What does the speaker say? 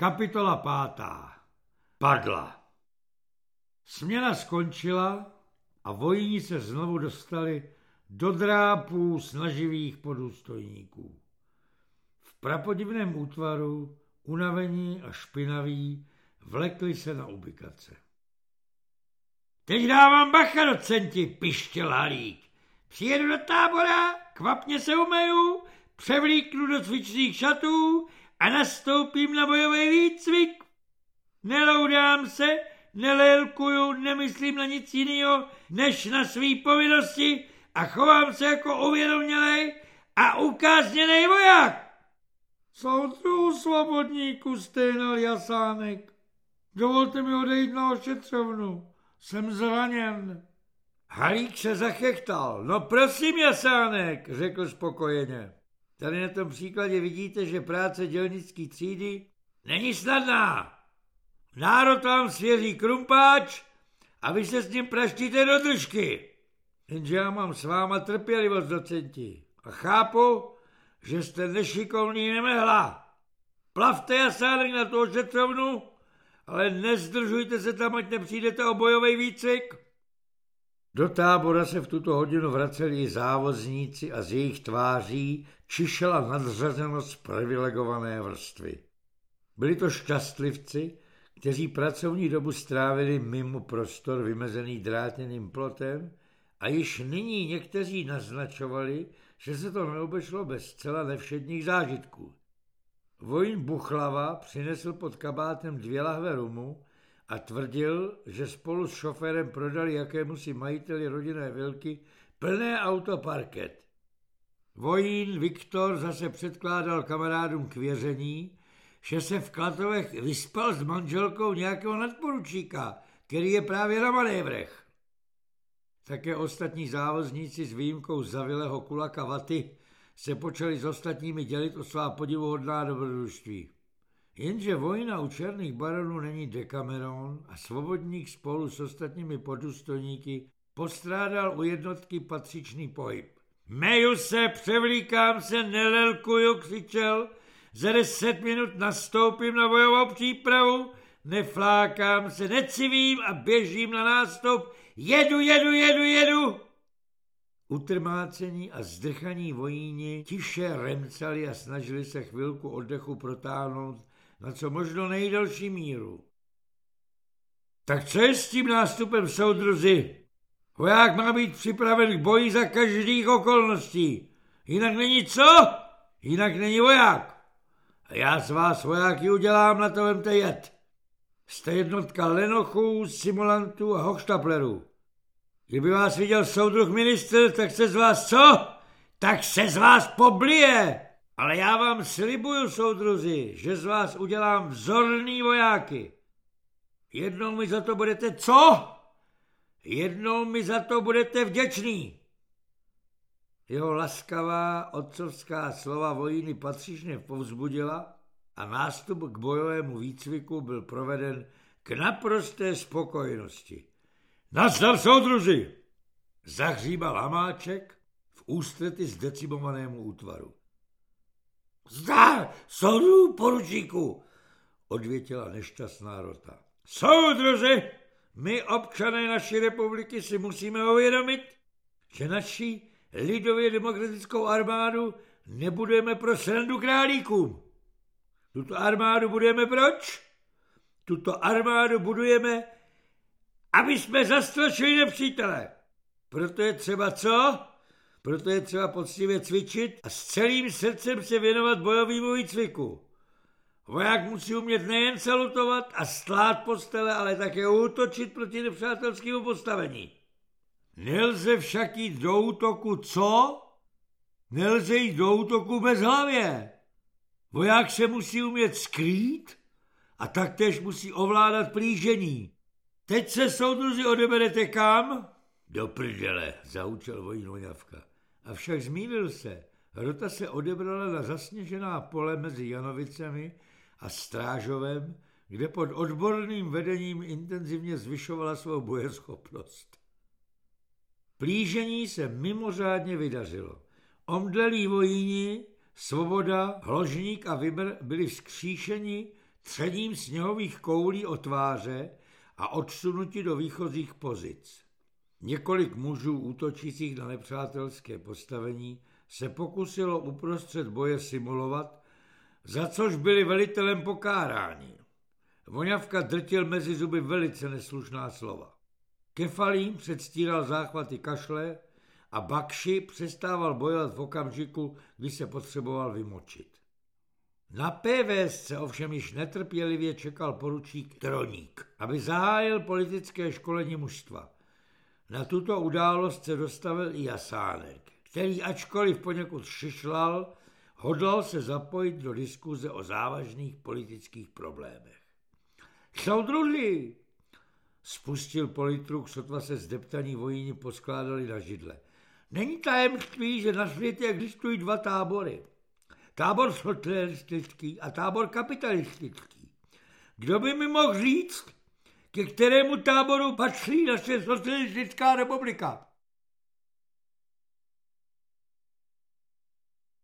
Kapitola pátá. Padla. Směna skončila a vojíni se znovu dostali do drápů snaživých podůstojníků. V prapodivném útvaru, unavení a špinaví, vlekli se na ubikace. Teď dávám bacha, docenti, pištěl Halík. Přijedu do tábora, kvapně se umeju, převlíknu do cvičných šatů a nastoupím na bojový výcvik. Neloudám se, nelelkuju, nemyslím na nic jiného, než na svý povinnosti a chovám se jako uvědomělej a ukázněnej voják. Soudru svobodníku stejnal Jasánek. Dovolte mi odejít na ošetřovnu. Jsem zraněn. Halík se zachechtal. No prosím, Jasánek, řekl spokojeně. Tady na tom příkladě vidíte, že práce dělnické třídy není snadná. Národ vám svěří krumpáč a vy se s ním praštíte do držky. Jenže já mám s váma trpělivost, docenti. A chápu, že jste nešikovný nemehla. Plavte jasánek na tu ošetřovnu, ale nezdržujte se tam, ať nepřijdete o bojový výcvik. Do tábora se v tuto hodinu vraceli závozníci a z jejich tváří čišela nadřazenost privilegované vrstvy. Byli to šťastlivci, kteří pracovní dobu strávili mimo prostor vymezený drátěným plotem a již nyní někteří naznačovali, že se to neobešlo bez zcela nevšedních zážitků. Vojín Buchlava přinesl pod kabátem dvě lahve rumu a tvrdil, že spolu s šoférem prodali jakému si majiteli rodinné vilky plné auto parket. Vojín Viktor zase předkládal kamarádům k věření, že se v Klatovech vyspal s manželkou nějakého nadporučíka, který je právě na manévrech. Také ostatní závozníci s výjimkou Zavilého kulaka Vaty se počali s ostatními dělit o svá podivuhodná dobrodružství. Jenže vojna u černých baronů není Dekameron a svobodník spolu s ostatními podůstojníky postrádal u jednotky patřičný pohyb. Meju se, převlíkám se, nelelkuju, křičel, za deset minut nastoupím na bojovou přípravu, neflákám se, necivím a běžím na nástup, jedu, jedu, jedu, jedu. Utrmácení a zdrchaní vojíni tiše remcali a snažili se chvilku oddechu protáhnout na co možno nejdelší míru. Tak co je s tím nástupem, soudruzi? Voják má být připraven k boji za každých okolností. Jinak není co? Jinak není voják. A já z vás vojáky udělám, na to vemte jet. Jste jednotka lenochů, simulantů a hochštaplerů. Kdyby vás viděl soudruh minister, tak se z vás co? Tak se z vás poblije! Ale já vám slibuju, soudruzi, že z vás udělám vzorný vojáky. Jednou mi za to budete co? Jednou mi za to budete vděčný. Jeho laskavá otcovská slova vojiny patřičně povzbudila a nástup k bojovému výcviku byl proveden k naprosté spokojenosti. Nazdar, soudruzi! Zahříbal Hamáček v ústrety zdecimovanému útvaru. Zdar, soudu, poručíku, odvětila nešťastná rota. Soudruzi, my občané naší republiky si musíme uvědomit, že naší lidově demokratickou armádu nebudeme pro srandu králíkům. Tuto armádu budeme proč? Tuto armádu budujeme, aby jsme zastrašili nepřítele. Proto je třeba co? Proto je třeba poctivě cvičit a s celým srdcem se věnovat bojovému výcviku. Voják musí umět nejen salutovat a stlát postele, ale také útočit proti nepřátelskému postavení. Nelze však jít do útoku co? Nelze jít do útoku bez hlavě. Voják se musí umět skrýt a taktéž musí ovládat plížení. Teď se soudruzi odeberete kam? Do prdele, zaučil vojín Voňavka. Avšak zmínil se. Rota se odebrala na zasněžená pole mezi Janovicemi a Strážovem, kde pod odborným vedením intenzivně zvyšovala svou bojeschopnost. Plížení se mimořádně vydařilo. Omdlelí vojíni, Svoboda, Hložník a Vybr byli vzkříšeni třením sněhových koulí o tváře a odsunuti do výchozích pozic. Několik mužů útočících na nepřátelské postavení se pokusilo uprostřed boje simulovat, za což byli velitelem pokáráni. Voňavka drtil mezi zuby velice neslušná slova. Kefalím předstíral záchvaty kašle a Bakši přestával bojovat v okamžiku, kdy se potřeboval vymočit. Na PVS ovšem již netrpělivě čekal poručík Troník, aby zahájil politické školení mužstva. Na tuto událost se dostavil i Jasánek, který ačkoliv poněkud šišlal, hodlal se zapojit do diskuze o závažných politických problémech. Soudruži, spustil politruk, sotva se zdeptaní vojíni poskládali na židle. Není tajemství, že na světě existují dva tábory. Tábor socialistický a tábor kapitalistický. Kdo by mi mohl říct, ke kterému táboru patří naše socialistická republika?